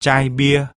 chai bia.